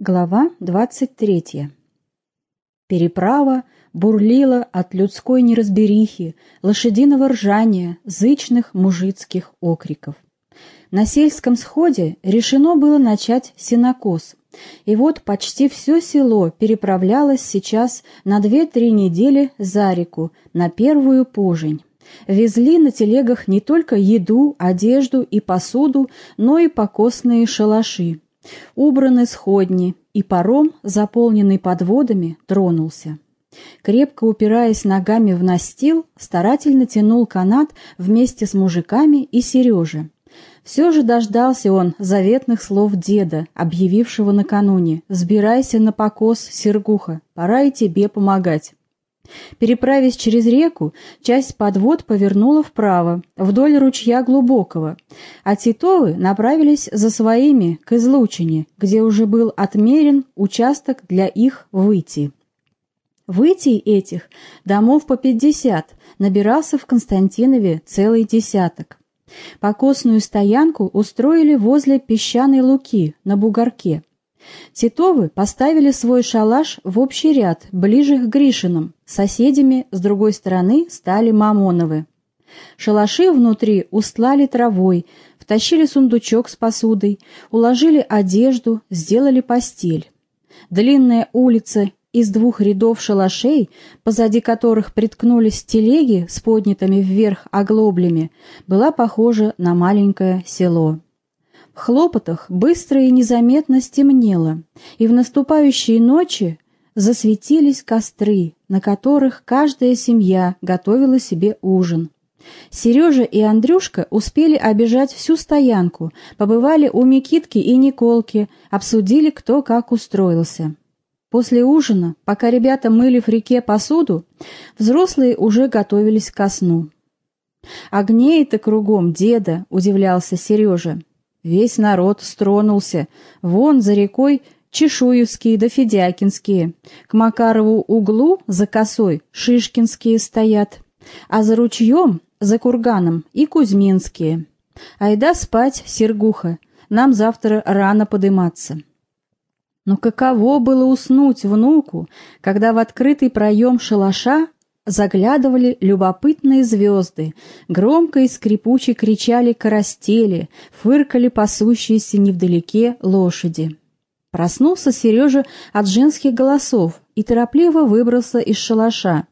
Глава 23. Переправа бурлила от людской неразберихи, лошадиного ржания, зычных мужицких окриков. На сельском сходе решено было начать сенокос, и вот почти все село переправлялось сейчас на две-три недели за реку, на первую пожень. Везли на телегах не только еду, одежду и посуду, но и покосные шалаши. Убраны сходни, и паром, заполненный подводами, тронулся. Крепко упираясь ногами в настил, старательно тянул канат вместе с мужиками и Сережей. Все же дождался он заветных слов деда, объявившего накануне «Сбирайся на покос, Сергуха, пора и тебе помогать». Переправясь через реку, часть подвод повернула вправо, вдоль ручья глубокого, а Титовы направились за своими к излучине, где уже был отмерен участок для их выйти. Выйти этих, домов по пятьдесят, набирался в Константинове целый десяток. Покосную стоянку устроили возле песчаной луки на бугорке. Титовы поставили свой шалаш в общий ряд, ближе к Гришинам. Соседями с другой стороны стали Мамоновы. Шалаши внутри устлали травой, втащили сундучок с посудой, уложили одежду, сделали постель. Длинная улица из двух рядов шалашей, позади которых приткнулись телеги с поднятыми вверх оглоблями, была похожа на маленькое село хлопотах быстро и незаметно стемнело, и в наступающие ночи засветились костры, на которых каждая семья готовила себе ужин. Сережа и Андрюшка успели обижать всю стоянку, побывали у Микитки и Николки, обсудили, кто как устроился. После ужина, пока ребята мыли в реке посуду, взрослые уже готовились ко сну. «Огней-то кругом, деда!» — удивлялся Сережа. Весь народ стронулся. Вон за рекой Чешуевские да Федякинские. К Макарову углу за косой Шишкинские стоят. А за ручьем, за курганом и Кузьминские. Айда спать, Сергуха, нам завтра рано подыматься. Но каково было уснуть внуку, когда в открытый проем шалаша заглядывали любопытные звезды, громко и скрипуче кричали карастели, фыркали пасущиеся невдалеке лошади. Проснулся Сережа от женских голосов и торопливо выбрался из шалаша.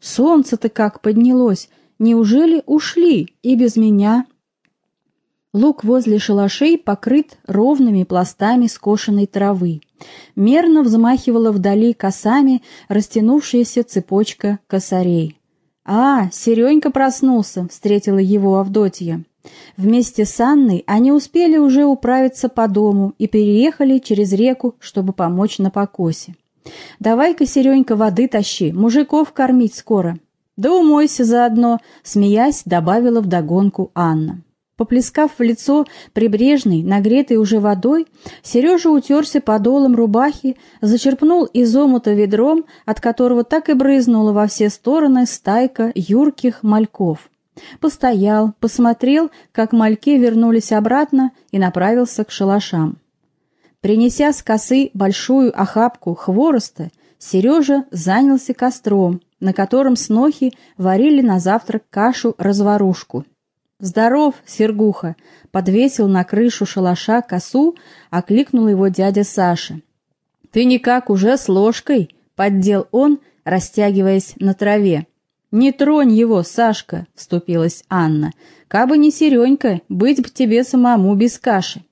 «Солнце-то как поднялось! Неужели ушли и без меня?» Луг возле шалашей покрыт ровными пластами скошенной травы. Мерно взмахивала вдали косами растянувшаяся цепочка косарей. «А, Серенька проснулся!» — встретила его Авдотья. Вместе с Анной они успели уже управиться по дому и переехали через реку, чтобы помочь на покосе. «Давай-ка, Серенька, воды тащи, мужиков кормить скоро». «Да умойся заодно», — смеясь, добавила вдогонку Анна. Поплескав в лицо прибрежной, нагретой уже водой, Сережа утерся подолом рубахи, зачерпнул из омута ведром, от которого так и брызнула во все стороны стайка юрких мальков. Постоял, посмотрел, как мальки вернулись обратно и направился к шалашам. Принеся с косы большую охапку хвороста, Сережа занялся костром, на котором снохи варили на завтрак кашу-разварушку «Здоров, Сергуха!» — подвесил на крышу шалаша косу, окликнул его дядя Саша. «Ты никак уже с ложкой?» — поддел он, растягиваясь на траве. «Не тронь его, Сашка!» — вступилась Анна. «Кабы не Серенька, быть бы тебе самому без каши».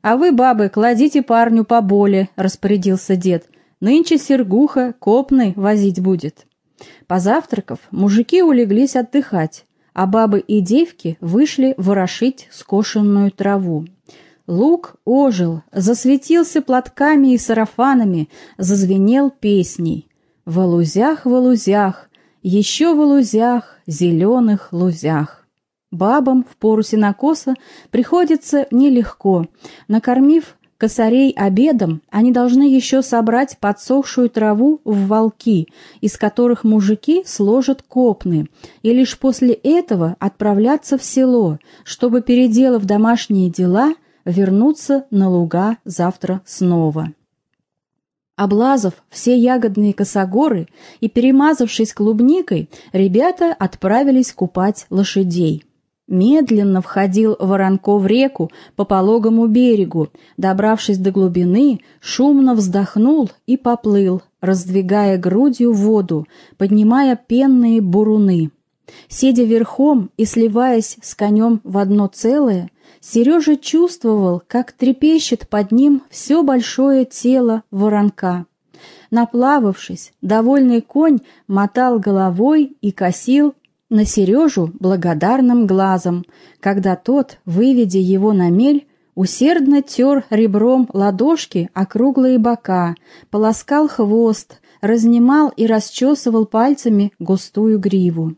«А вы, бабы, кладите парню поболе», — распорядился дед. «Нынче Сергуха копны возить будет». Позавтракав, мужики улеглись отдыхать а бабы и девки вышли ворошить скошенную траву. Лук ожил, засветился платками и сарафанами, зазвенел песней. В лузях, в лузях, еще в лузях, зеленых лузях. Бабам в пору сенокоса приходится нелегко. Накормив Косарей обедом они должны еще собрать подсохшую траву в волки, из которых мужики сложат копны, и лишь после этого отправляться в село, чтобы, переделав домашние дела, вернуться на луга завтра снова. Облазав все ягодные косогоры и перемазавшись клубникой, ребята отправились купать лошадей. Медленно входил Воронко в реку по пологому берегу, добравшись до глубины, шумно вздохнул и поплыл, раздвигая грудью воду, поднимая пенные буруны. Сидя верхом и сливаясь с конем в одно целое, Сережа чувствовал, как трепещет под ним все большое тело воронка. Наплававшись, довольный конь мотал головой и косил на Сережу благодарным глазом, когда тот, выведя его на мель, усердно тер ребром ладошки округлые бока, полоскал хвост, разнимал и расчесывал пальцами густую гриву.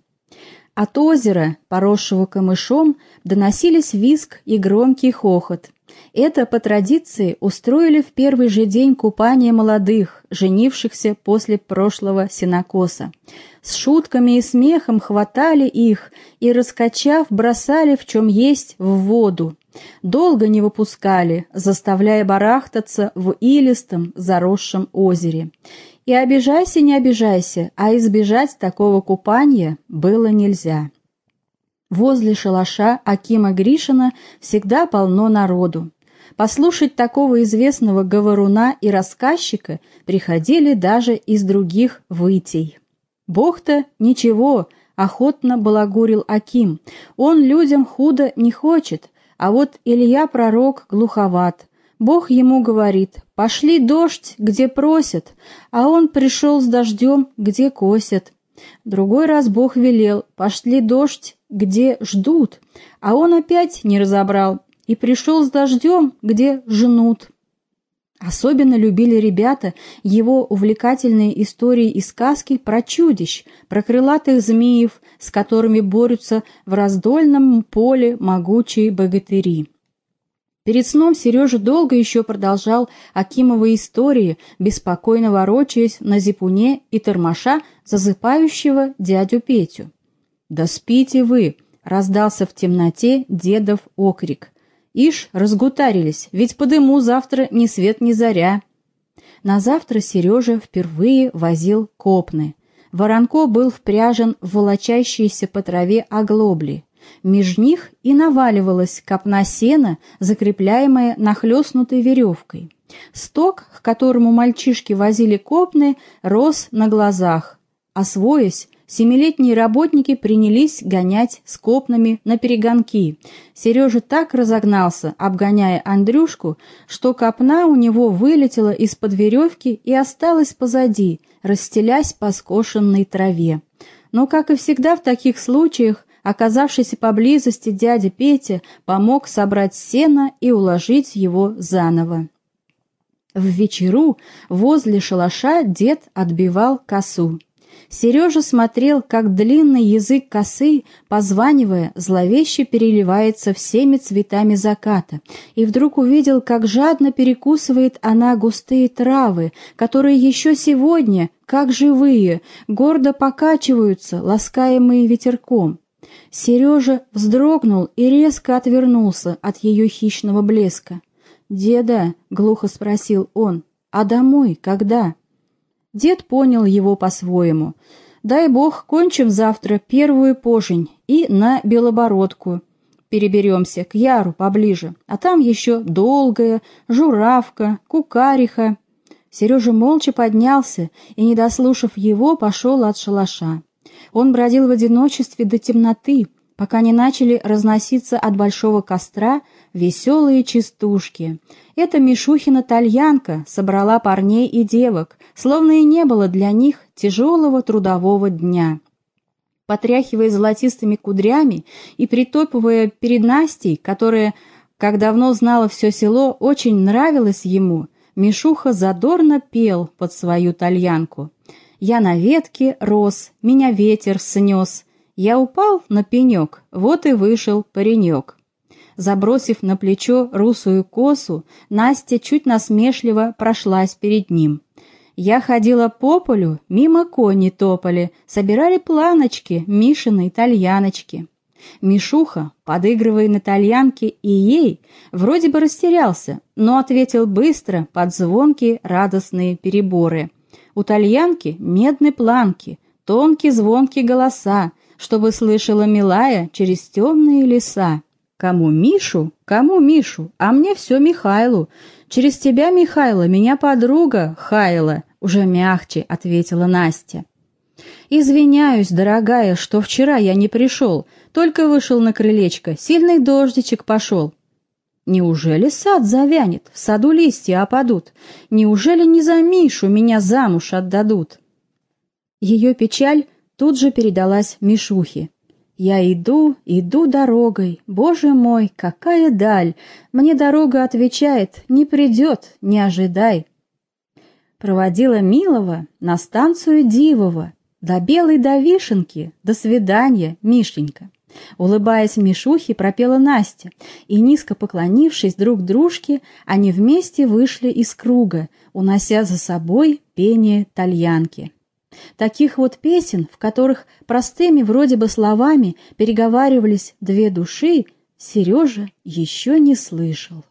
От озера, поросшего камышом, доносились виск и громкий хохот. Это по традиции устроили в первый же день купания молодых, женившихся после прошлого сенокоса. С шутками и смехом хватали их и, раскачав, бросали в чем есть в воду. Долго не выпускали, заставляя барахтаться в илистом, заросшем озере. И обижайся, не обижайся, а избежать такого купания было нельзя. Возле шалаша Акима Гришина всегда полно народу. Послушать такого известного говоруна и рассказчика приходили даже из других вытей. «Бог-то ничего», — охотно балагурил Аким, — «он людям худо не хочет, а вот Илья пророк глуховат, Бог ему говорит, пошли дождь, где просят, а он пришел с дождем, где косят. Другой раз Бог велел, пошли дождь, где ждут, а он опять не разобрал и пришел с дождем, где жнут. Особенно любили ребята его увлекательные истории и сказки про чудищ, про крылатых змеев, с которыми борются в раздольном поле могучие богатыри. Перед сном Сережа долго еще продолжал Акимовы истории, беспокойно ворочаясь на зипуне и тормоша засыпающего дядю Петю. «Да спите вы!» — раздался в темноте дедов окрик. «Ишь, разгутарились, ведь по дыму завтра ни свет ни заря». На завтра Сережа впервые возил копны. Воронко был впряжен в волочащиеся по траве оглобли. Меж них и наваливалась копна сена, закрепляемая нахлестнутой веревкой. Сток, к которому мальчишки возили копны, рос на глазах. Освоясь, семилетние работники принялись гонять с копнами на перегонки. Сережа так разогнался, обгоняя Андрюшку, что копна у него вылетела из-под веревки и осталась позади, расстелясь по скошенной траве. Но, как и всегда в таких случаях, Оказавшийся поблизости дядя Петя помог собрать сено и уложить его заново. В вечеру возле шалаша дед отбивал косу. Сережа смотрел, как длинный язык косы, позванивая, зловеще переливается всеми цветами заката, и вдруг увидел, как жадно перекусывает она густые травы, которые еще сегодня, как живые, гордо покачиваются, ласкаемые ветерком. Сережа вздрогнул и резко отвернулся от ее хищного блеска. «Деда», — глухо спросил он, — «а домой когда?» Дед понял его по-своему. «Дай бог, кончим завтра первую пожень и на Белобородку. Переберемся к Яру поближе, а там еще Долгая, Журавка, Кукариха». Сережа молча поднялся и, не дослушав его, пошел от шалаша. Он бродил в одиночестве до темноты, пока не начали разноситься от большого костра веселые частушки. Эта Мишухина тальянка собрала парней и девок, словно и не было для них тяжелого трудового дня. Потряхивая золотистыми кудрями и притопывая перед Настей, которая, как давно знала все село, очень нравилась ему, Мишуха задорно пел под свою тальянку. Я на ветке рос, меня ветер снес. Я упал на пенек, вот и вышел паренек. Забросив на плечо русую косу, Настя чуть насмешливо прошлась перед ним. Я ходила по полю, мимо кони топали, собирали планочки, Мишины итальяночки. Мишуха, подыгрывая на тальянке и ей, вроде бы растерялся, но ответил быстро под звонкие радостные переборы. У тальянки медные планки, тонкие звонкие голоса, чтобы слышала милая через темные леса. Кому Мишу, кому Мишу, а мне все Михайлу. Через тебя, Михайло, меня подруга Хайла, уже мягче ответила Настя. «Извиняюсь, дорогая, что вчера я не пришел, только вышел на крылечко, сильный дождичек пошел». «Неужели сад завянет, в саду листья опадут? Неужели не за Мишу меня замуж отдадут?» Ее печаль тут же передалась Мишухе. «Я иду, иду дорогой, боже мой, какая даль! Мне дорога отвечает, не придет, не ожидай!» Проводила Милова на станцию Дивова, до белой до вишенки, до свидания, Мишенька. Улыбаясь Мишухе, пропела Настя, и, низко поклонившись друг дружке, они вместе вышли из круга, унося за собой пение тальянки. Таких вот песен, в которых простыми вроде бы словами переговаривались две души, Сережа еще не слышал.